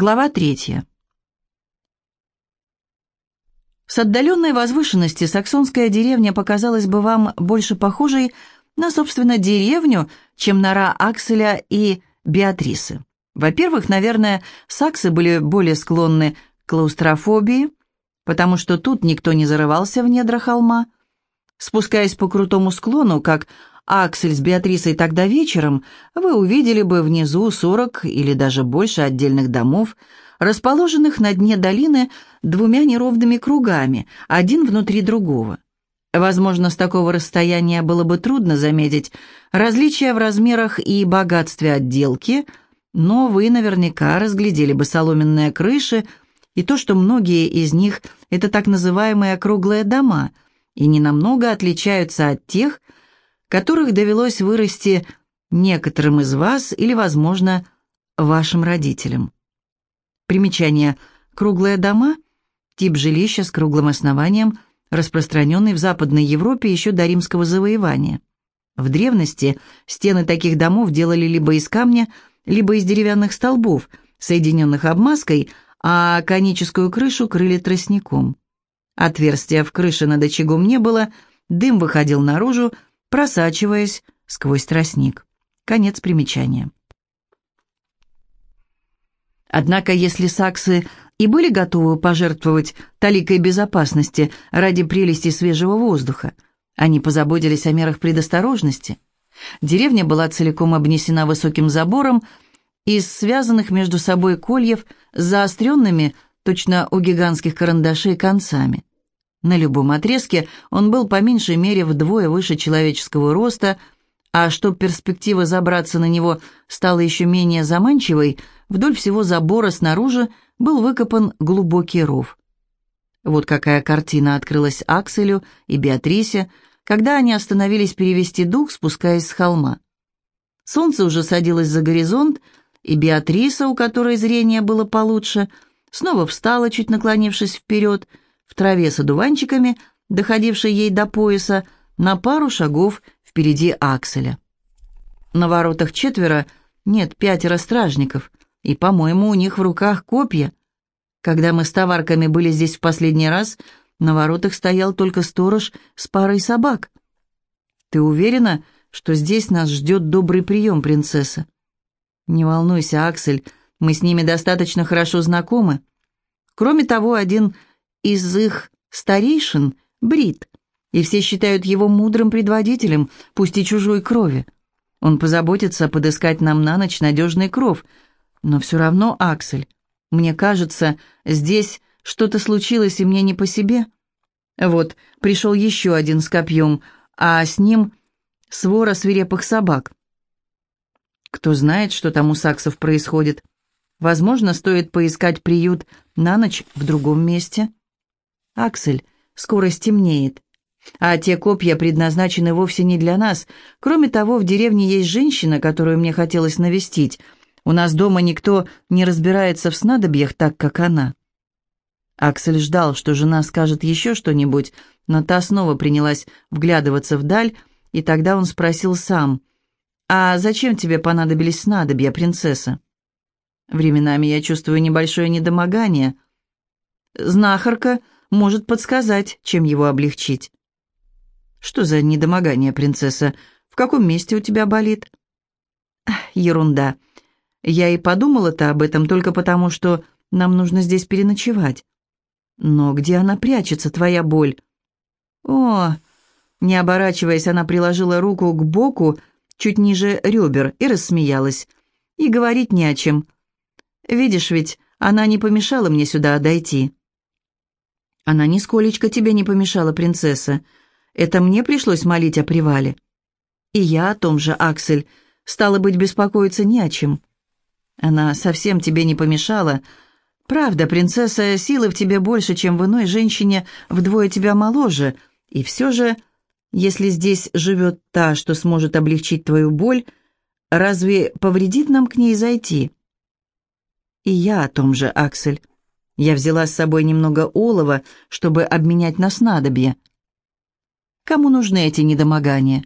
Глава третья. С отдаленной возвышенности саксонская деревня показалась бы вам больше похожей на, собственно, деревню, чем нора Акселя и Беатрисы. Во-первых, наверное, саксы были более склонны к клаустрофобии, потому что тут никто не зарывался в недра холма. Спускаясь по крутому склону, как Аксель с Беатрисой тогда вечером, вы увидели бы внизу сорок или даже больше отдельных домов, расположенных на дне долины двумя неровными кругами, один внутри другого. Возможно, с такого расстояния было бы трудно заметить различия в размерах и богатстве отделки, но вы наверняка разглядели бы соломенные крыши и то, что многие из них – это так называемые круглые дома и ненамного отличаются от тех, которых довелось вырасти некоторым из вас или, возможно, вашим родителям. Примечание. Круглые дома – тип жилища с круглым основанием, распространенный в Западной Европе еще до римского завоевания. В древности стены таких домов делали либо из камня, либо из деревянных столбов, соединенных обмазкой, а коническую крышу крыли тростником. Отверстия в крыше над очагом не было, дым выходил наружу, просачиваясь сквозь тростник. Конец примечания. Однако, если саксы и были готовы пожертвовать таликой безопасности ради прелести свежего воздуха, они позаботились о мерах предосторожности. Деревня была целиком обнесена высоким забором из связанных между собой кольев с заостренными, точно у гигантских карандашей, концами. На любом отрезке он был по меньшей мере вдвое выше человеческого роста, а чтобы перспектива забраться на него стала еще менее заманчивой, вдоль всего забора снаружи был выкопан глубокий ров. Вот какая картина открылась Акселю и Беатрисе, когда они остановились перевести дух, спускаясь с холма. Солнце уже садилось за горизонт, и Беатриса, у которой зрение было получше, снова встала, чуть наклонившись вперед, — в траве с одуванчиками, доходившей ей до пояса, на пару шагов впереди Акселя. На воротах четверо, нет, пятеро стражников, и, по-моему, у них в руках копья. Когда мы с товарками были здесь в последний раз, на воротах стоял только сторож с парой собак. Ты уверена, что здесь нас ждет добрый прием, принцесса? Не волнуйся, Аксель, мы с ними достаточно хорошо знакомы. Кроме того, один из их старейшин — Брит, и все считают его мудрым предводителем, пусть и чужой крови. Он позаботится подыскать нам на ночь надежный кров, но все равно, Аксель, мне кажется, здесь что-то случилось, и мне не по себе. Вот, пришел еще один с копьем, а с ним свора свирепых собак. Кто знает, что там у саксов происходит. Возможно, стоит поискать приют на ночь в другом месте. «Аксель, скоро стемнеет. А те копья предназначены вовсе не для нас. Кроме того, в деревне есть женщина, которую мне хотелось навестить. У нас дома никто не разбирается в снадобьях так, как она». Аксель ждал, что жена скажет еще что-нибудь, но та снова принялась вглядываться вдаль, и тогда он спросил сам, «А зачем тебе понадобились снадобья, принцесса?» «Временами я чувствую небольшое недомогание». «Знахарка может подсказать, чем его облегчить. «Что за недомогание, принцесса? В каком месте у тебя болит?» «Ерунда. Я и подумала-то об этом только потому, что нам нужно здесь переночевать. Но где она прячется, твоя боль?» «О!» Не оборачиваясь, она приложила руку к боку, чуть ниже ребер, и рассмеялась. «И говорить не о чем. Видишь ведь, она не помешала мне сюда дойти». Она нисколечко тебе не помешала, принцесса. Это мне пришлось молить о привале. И я о том же, Аксель. Стало быть, беспокоиться не о чем. Она совсем тебе не помешала. Правда, принцесса, силы в тебе больше, чем в иной женщине, вдвое тебя моложе. И все же, если здесь живет та, что сможет облегчить твою боль, разве повредит нам к ней зайти? И я о том же, Аксель. Я взяла с собой немного олова, чтобы обменять на снадобье. Кому нужны эти недомогания?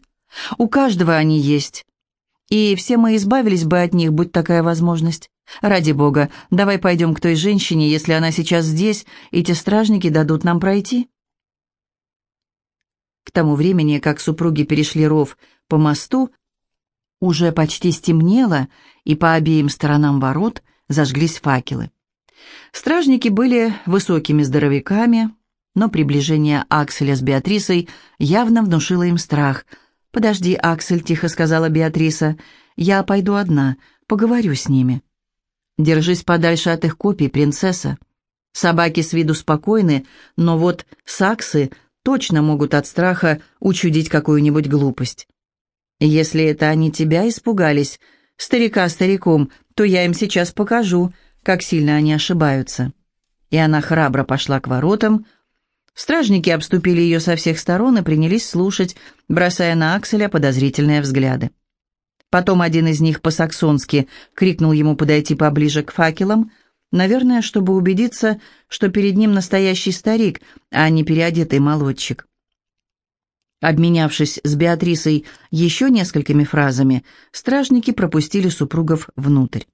У каждого они есть. И все мы избавились бы от них, будь такая возможность. «Ради бога, давай пойдем к той женщине, если она сейчас здесь, эти стражники дадут нам пройти». К тому времени, как супруги перешли ров по мосту, уже почти стемнело, и по обеим сторонам ворот зажглись факелы. Стражники были высокими здоровяками, но приближение Акселя с Беатрисой явно внушило им страх. «Подожди, Аксель», — тихо сказала Беатриса, — «я пойду одна, поговорю с ними». «Держись подальше от их копий, принцесса. Собаки с виду спокойны, но вот саксы точно могут от страха учудить какую-нибудь глупость. Если это они тебя испугались, старика стариком, то я им сейчас покажу, как сильно они ошибаются». И она храбро пошла к воротам. Стражники обступили ее со всех сторон и принялись слушать, бросая на Акселя подозрительные взгляды. Потом один из них по-саксонски крикнул ему подойти поближе к факелам, наверное, чтобы убедиться, что перед ним настоящий старик, а не переодетый молодчик. Обменявшись с Беатрисой еще несколькими фразами, стражники пропустили супругов внутрь.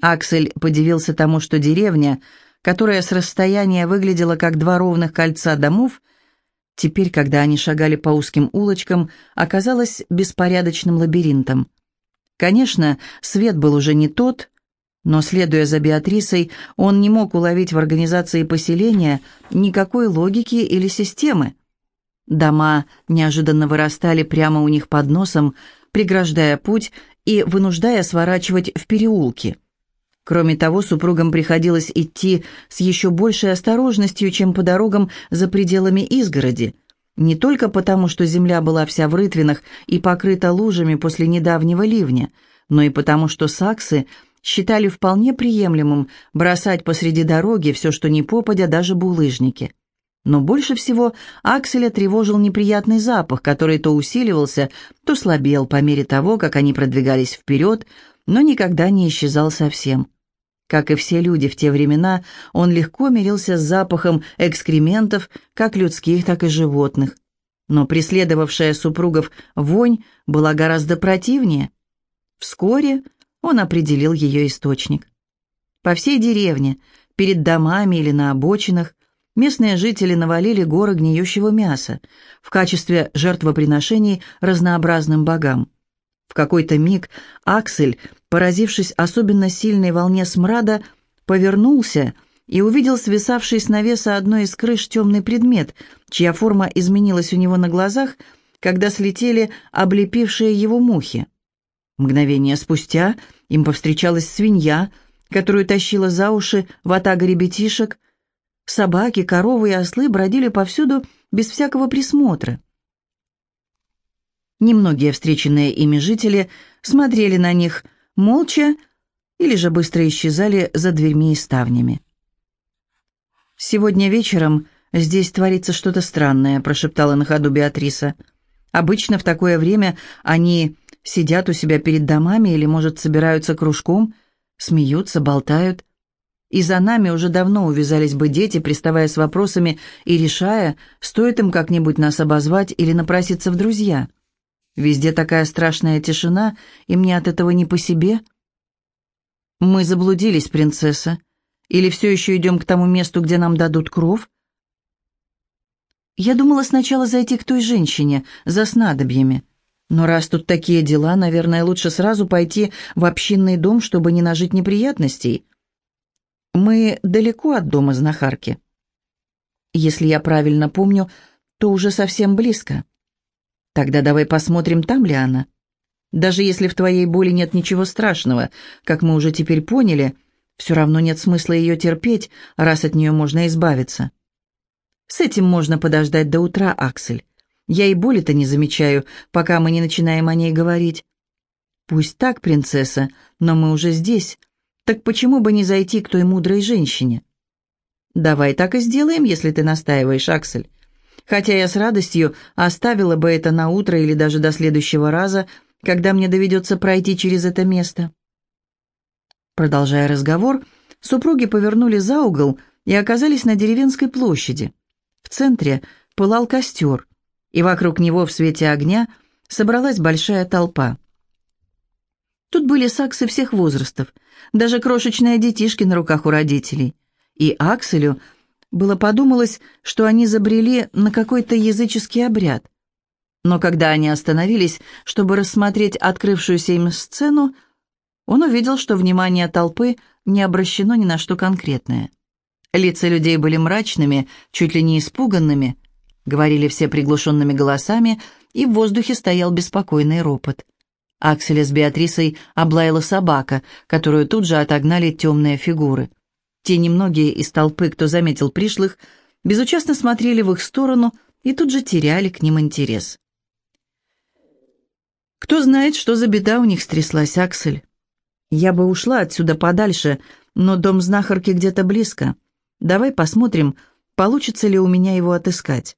Аксель подивился тому, что деревня, которая с расстояния выглядела как два ровных кольца домов, теперь, когда они шагали по узким улочкам, оказалась беспорядочным лабиринтом. Конечно, свет был уже не тот, но, следуя за Беатрисой, он не мог уловить в организации поселения никакой логики или системы. Дома неожиданно вырастали прямо у них под носом, преграждая путь и вынуждая сворачивать в переулки. Кроме того, супругам приходилось идти с еще большей осторожностью, чем по дорогам за пределами изгороди. Не только потому, что земля была вся в рытвинах и покрыта лужами после недавнего ливня, но и потому, что саксы считали вполне приемлемым бросать посреди дороги все, что не попадя, даже булыжники. Но больше всего Акселя тревожил неприятный запах, который то усиливался, то слабел по мере того, как они продвигались вперед, но никогда не исчезал совсем. Как и все люди в те времена, он легко мирился с запахом экскрементов, как людских, так и животных. Но преследовавшая супругов вонь была гораздо противнее. Вскоре он определил ее источник. По всей деревне, перед домами или на обочинах, местные жители навалили горы гниющего мяса в качестве жертвоприношений разнообразным богам. В какой-то миг Аксель, поразившись особенно сильной волне смрада, повернулся и увидел свисавший с навеса одной из крыш темный предмет, чья форма изменилась у него на глазах, когда слетели облепившие его мухи. Мгновение спустя им повстречалась свинья, которую тащила за уши ватага ребятишек, Собаки, коровы и ослы бродили повсюду без всякого присмотра. Немногие встреченные ими жители смотрели на них молча или же быстро исчезали за дверьми и ставнями. «Сегодня вечером здесь творится что-то странное», — прошептала на ходу Беатриса. «Обычно в такое время они сидят у себя перед домами или, может, собираются кружком, смеются, болтают. И за нами уже давно увязались бы дети, приставая с вопросами и решая, стоит им как-нибудь нас обозвать или напроситься в друзья. Везде такая страшная тишина, и мне от этого не по себе. Мы заблудились, принцесса. Или все еще идем к тому месту, где нам дадут кров? Я думала сначала зайти к той женщине за снадобьями. Но раз тут такие дела, наверное, лучше сразу пойти в общинный дом, чтобы не нажить неприятностей. Мы далеко от дома знахарки. Если я правильно помню, то уже совсем близко. Тогда давай посмотрим, там ли она. Даже если в твоей боли нет ничего страшного, как мы уже теперь поняли, все равно нет смысла ее терпеть, раз от нее можно избавиться. С этим можно подождать до утра, Аксель. Я и боли-то не замечаю, пока мы не начинаем о ней говорить. Пусть так, принцесса, но мы уже здесь, так почему бы не зайти к той мудрой женщине? Давай так и сделаем, если ты настаиваешь, Аксель. Хотя я с радостью оставила бы это на утро или даже до следующего раза, когда мне доведется пройти через это место. Продолжая разговор, супруги повернули за угол и оказались на деревенской площади. В центре пылал костер, и вокруг него в свете огня собралась большая толпа. Тут были саксы всех возрастов – даже крошечные детишки на руках у родителей. И Акселю было подумалось, что они забрели на какой-то языческий обряд. Но когда они остановились, чтобы рассмотреть открывшуюся им сцену, он увидел, что внимание толпы не обращено ни на что конкретное. Лица людей были мрачными, чуть ли не испуганными, говорили все приглушенными голосами, и в воздухе стоял беспокойный ропот. Акселя с Беатрисой облаяла собака, которую тут же отогнали темные фигуры. Те немногие из толпы, кто заметил пришлых, безучастно смотрели в их сторону и тут же теряли к ним интерес. Кто знает, что за беда у них стряслась, Аксель? Я бы ушла отсюда подальше, но дом знахарки где-то близко. Давай посмотрим, получится ли у меня его отыскать.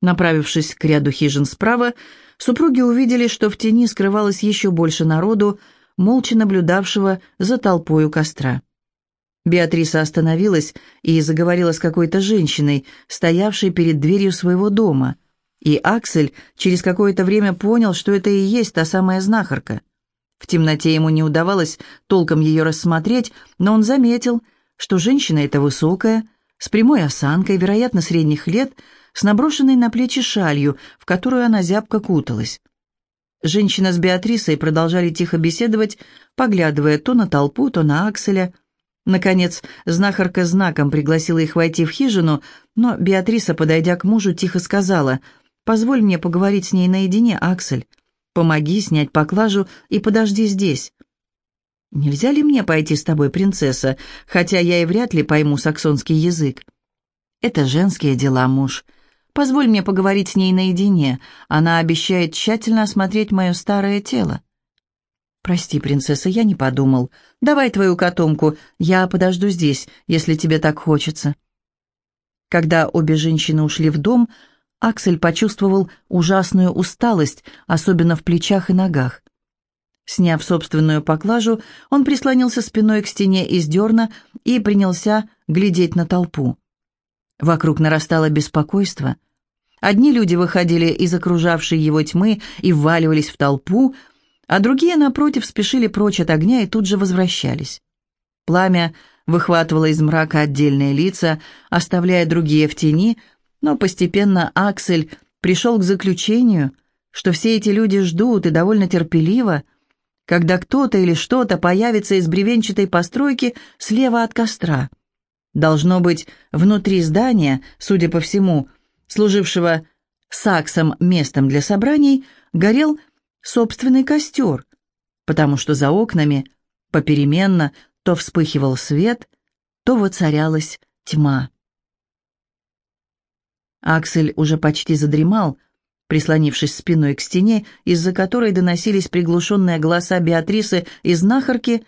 Направившись к ряду хижин справа, супруги увидели, что в тени скрывалось еще больше народу, молча наблюдавшего за толпой у костра. Беатриса остановилась и заговорила с какой-то женщиной, стоявшей перед дверью своего дома. И Аксель через какое-то время понял, что это и есть та самая знахарка. В темноте ему не удавалось толком ее рассмотреть, но он заметил, что женщина эта высокая, с прямой осанкой, вероятно, средних лет, с наброшенной на плечи шалью, в которую она зябко куталась. Женщина с Беатрисой продолжали тихо беседовать, поглядывая то на толпу, то на Акселя. Наконец, знахарка знаком пригласила их войти в хижину, но Беатриса, подойдя к мужу, тихо сказала, «Позволь мне поговорить с ней наедине, Аксель. Помоги снять поклажу и подожди здесь». «Нельзя ли мне пойти с тобой, принцесса, хотя я и вряд ли пойму саксонский язык?» «Это женские дела, муж. Позволь мне поговорить с ней наедине. Она обещает тщательно осмотреть мое старое тело». «Прости, принцесса, я не подумал. Давай твою котомку, я подожду здесь, если тебе так хочется». Когда обе женщины ушли в дом, Аксель почувствовал ужасную усталость, особенно в плечах и ногах. Сняв собственную поклажу, он прислонился спиной к стене из дерна и принялся глядеть на толпу. Вокруг нарастало беспокойство. Одни люди выходили из окружавшей его тьмы и вваливались в толпу, а другие, напротив, спешили прочь от огня и тут же возвращались. Пламя выхватывало из мрака отдельные лица, оставляя другие в тени, но постепенно Аксель пришел к заключению, что все эти люди ждут и довольно терпеливо, когда кто-то или что-то появится из бревенчатой постройки слева от костра. Должно быть, внутри здания, судя по всему, служившего саксом местом для собраний, горел собственный костер, потому что за окнами попеременно то вспыхивал свет, то воцарялась тьма. Аксель уже почти задремал, прислонившись спиной к стене, из-за которой доносились приглушенные голоса Беатрисы и знахарки,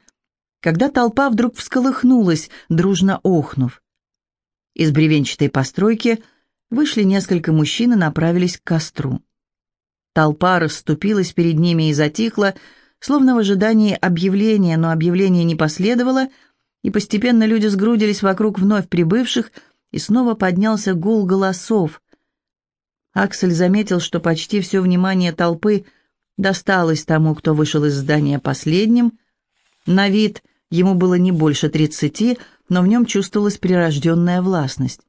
когда толпа вдруг всколыхнулась, дружно охнув. Из бревенчатой постройки – Вышли несколько мужчин и направились к костру. Толпа расступилась перед ними и затихла, словно в ожидании объявления, но объявление не последовало, и постепенно люди сгрудились вокруг вновь прибывших, и снова поднялся гул голосов. Аксель заметил, что почти все внимание толпы досталось тому, кто вышел из здания последним. На вид ему было не больше тридцати, но в нем чувствовалась прирожденная властность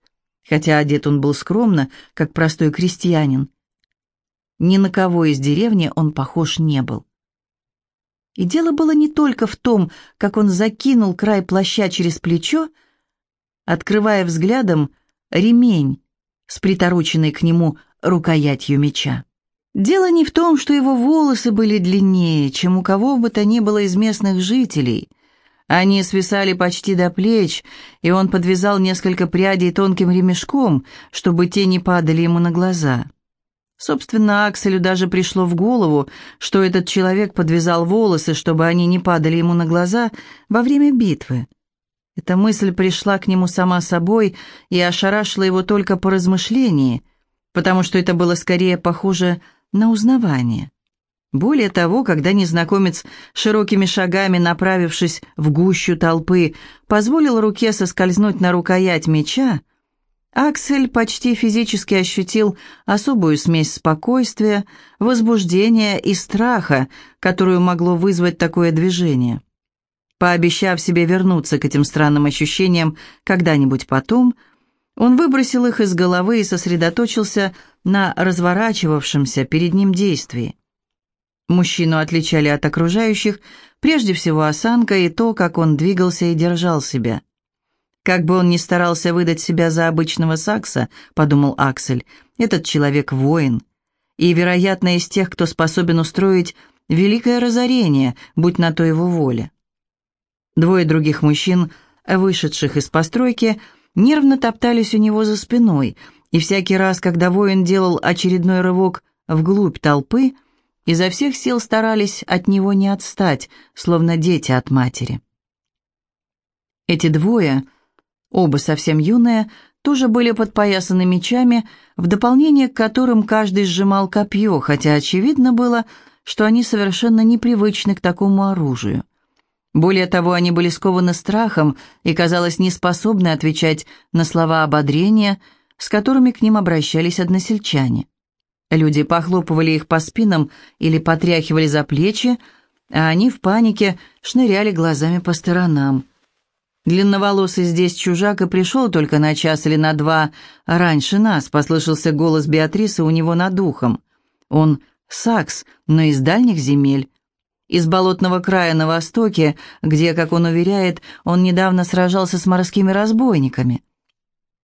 хотя одет он был скромно, как простой крестьянин. Ни на кого из деревни он похож не был. И дело было не только в том, как он закинул край плаща через плечо, открывая взглядом ремень с притороченной к нему рукоятью меча. Дело не в том, что его волосы были длиннее, чем у кого бы то ни было из местных жителей, они свисали почти до плеч, и он подвязал несколько прядей тонким ремешком, чтобы те не падали ему на глаза. Собственно, Акселю даже пришло в голову, что этот человек подвязал волосы, чтобы они не падали ему на глаза во время битвы. Эта мысль пришла к нему сама собой и ошарашила его только по размышлении, потому что это было скорее похоже на узнавание. Более того, когда незнакомец, широкими шагами направившись в гущу толпы, позволил руке соскользнуть на рукоять меча, Аксель почти физически ощутил особую смесь спокойствия, возбуждения и страха, которую могло вызвать такое движение. Пообещав себе вернуться к этим странным ощущениям когда-нибудь потом, он выбросил их из головы и сосредоточился на разворачивавшемся перед ним действии. Мужчину отличали от окружающих прежде всего осанка и то, как он двигался и держал себя. «Как бы он ни старался выдать себя за обычного сакса», — подумал Аксель, — «этот человек воин, и, вероятно, из тех, кто способен устроить великое разорение, будь на то его воля». Двое других мужчин, вышедших из постройки, нервно топтались у него за спиной, и всякий раз, когда воин делал очередной рывок вглубь толпы, изо всех сил старались от него не отстать, словно дети от матери. Эти двое, оба совсем юные, тоже были подпоясаны мечами, в дополнение к которым каждый сжимал копье, хотя очевидно было, что они совершенно непривычны к такому оружию. Более того, они были скованы страхом и, казалось, не способны отвечать на слова ободрения, с которыми к ним обращались односельчане. Люди похлопывали их по спинам или потряхивали за плечи, а они в панике шныряли глазами по сторонам. Длинноволосый здесь чужак и пришел только на час или на два раньше нас, послышался голос Беатрисы у него над ухом. Он сакс, но из дальних земель из болотного края на востоке, где, как он уверяет, он недавно сражался с морскими разбойниками.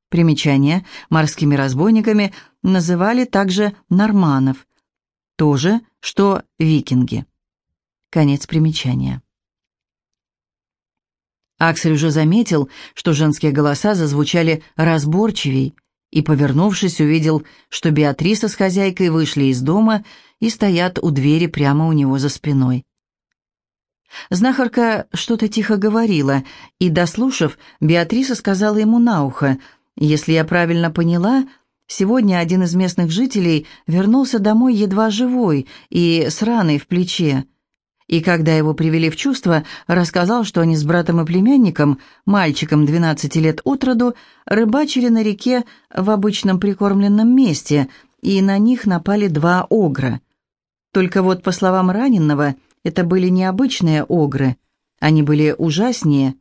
Примечание. Морскими разбойниками называли также норманов. То же, что викинги. Конец примечания. Аксель уже заметил, что женские голоса зазвучали разборчивей, и, повернувшись, увидел, что Беатриса с хозяйкой вышли из дома и стоят у двери прямо у него за спиной. Знахарка что-то тихо говорила, и, дослушав, Беатриса сказала ему на ухо, «Если я правильно поняла, сегодня один из местных жителей вернулся домой едва живой и с раной в плече. И когда его привели в чувство, рассказал, что они с братом и племянником, мальчиком 12 лет от роду, рыбачили на реке в обычном прикормленном месте, и на них напали два огра. Только вот, по словам раненого, это были необычные огры. Они были ужаснее,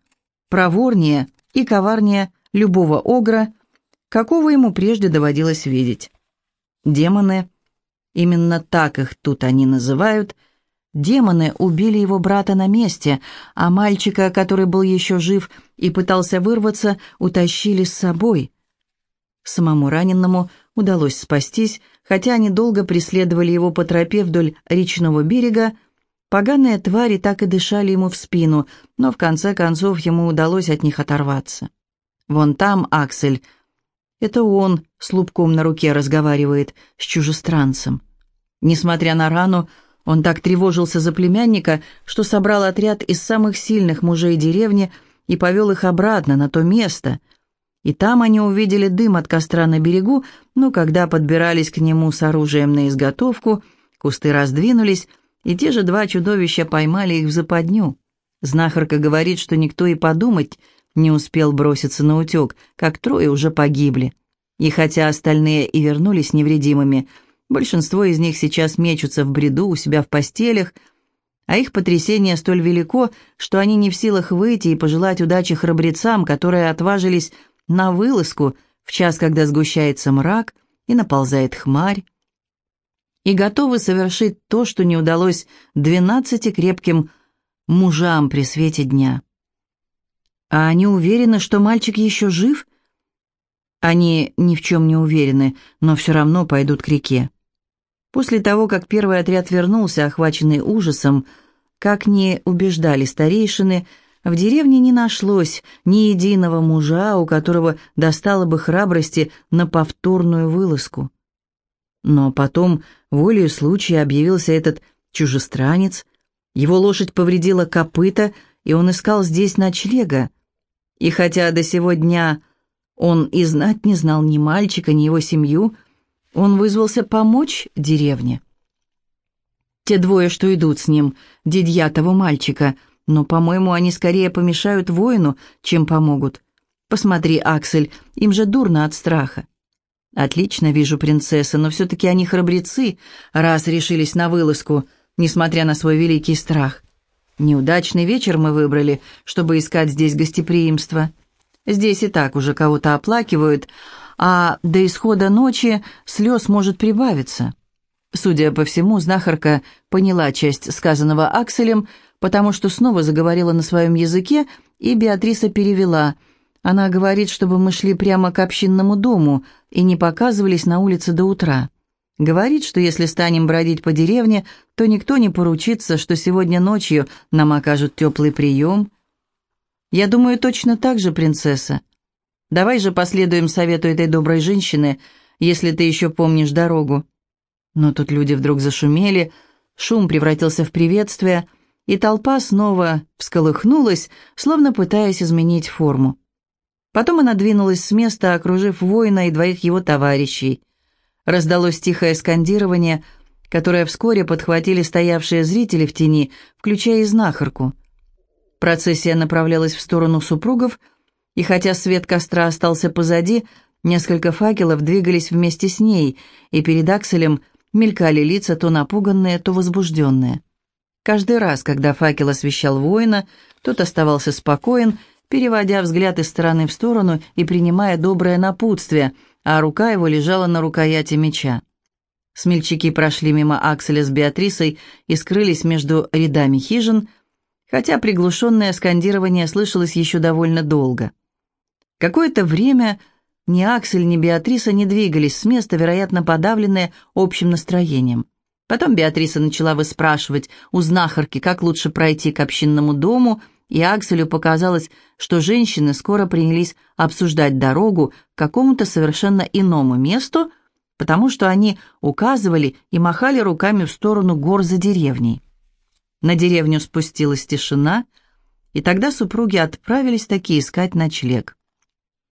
проворнее и коварнее любого огра, какого ему прежде доводилось видеть. Демоны, именно так их тут они называют, демоны убили его брата на месте, а мальчика, который был еще жив и пытался вырваться, утащили с собой. Самому раненному удалось спастись, хотя они долго преследовали его по тропе вдоль речного берега, Поганые твари так и дышали ему в спину, но в конце концов ему удалось от них оторваться. Вон там Аксель. Это он с лубком на руке разговаривает с чужестранцем. Несмотря на рану, он так тревожился за племянника, что собрал отряд из самых сильных мужей деревни и повел их обратно на то место. И там они увидели дым от костра на берегу, но когда подбирались к нему с оружием на изготовку, кусты раздвинулись, и те же два чудовища поймали их в западню. Знахарка говорит, что никто и подумать не успел броситься на утек, как трое уже погибли. И хотя остальные и вернулись невредимыми, большинство из них сейчас мечутся в бреду у себя в постелях, а их потрясение столь велико, что они не в силах выйти и пожелать удачи храбрецам, которые отважились на вылазку в час, когда сгущается мрак и наползает хмарь, и готовы совершить то, что не удалось двенадцати крепким мужам при свете дня. А они уверены, что мальчик еще жив? Они ни в чем не уверены, но все равно пойдут к реке. После того, как первый отряд вернулся, охваченный ужасом, как ни убеждали старейшины, в деревне не нашлось ни единого мужа, у которого достало бы храбрости на повторную вылазку. Но потом, волею случая, объявился этот чужестранец. Его лошадь повредила копыта, и он искал здесь ночлега. И хотя до сего дня он и знать не знал ни мальчика, ни его семью, он вызвался помочь деревне. Те двое, что идут с ним, дедья того мальчика, но, по-моему, они скорее помешают воину, чем помогут. Посмотри, Аксель, им же дурно от страха. Отлично вижу принцесса, но все-таки они храбрецы, раз решились на вылазку, несмотря на свой великий страх. Неудачный вечер мы выбрали, чтобы искать здесь гостеприимство. Здесь и так уже кого-то оплакивают, а до исхода ночи слез может прибавиться. Судя по всему, знахарка поняла часть сказанного Акселем, потому что снова заговорила на своем языке, и Беатриса перевела – она говорит, чтобы мы шли прямо к общинному дому и не показывались на улице до утра. Говорит, что если станем бродить по деревне, то никто не поручится, что сегодня ночью нам окажут теплый прием. Я думаю, точно так же, принцесса. Давай же последуем совету этой доброй женщины, если ты еще помнишь дорогу. Но тут люди вдруг зашумели, шум превратился в приветствие, и толпа снова всколыхнулась, словно пытаясь изменить форму. Потом она двинулась с места, окружив воина и двоих его товарищей. Раздалось тихое скандирование, которое вскоре подхватили стоявшие зрители в тени, включая и знахарку. Процессия направлялась в сторону супругов, и хотя свет костра остался позади, несколько факелов двигались вместе с ней, и перед Акселем мелькали лица то напуганные, то возбужденные. Каждый раз, когда факел освещал воина, тот оставался спокоен переводя взгляд из стороны в сторону и принимая доброе напутствие, а рука его лежала на рукояти меча. Смельчаки прошли мимо Акселя с Беатрисой и скрылись между рядами хижин, хотя приглушенное скандирование слышалось еще довольно долго. Какое-то время ни Аксель, ни Беатриса не двигались с места, вероятно, подавленные общим настроением. Потом Беатриса начала выспрашивать у знахарки, как лучше пройти к общинному дому, и Акселю показалось, что женщины скоро принялись обсуждать дорогу к какому-то совершенно иному месту, потому что они указывали и махали руками в сторону гор за деревней. На деревню спустилась тишина, и тогда супруги отправились таки искать ночлег.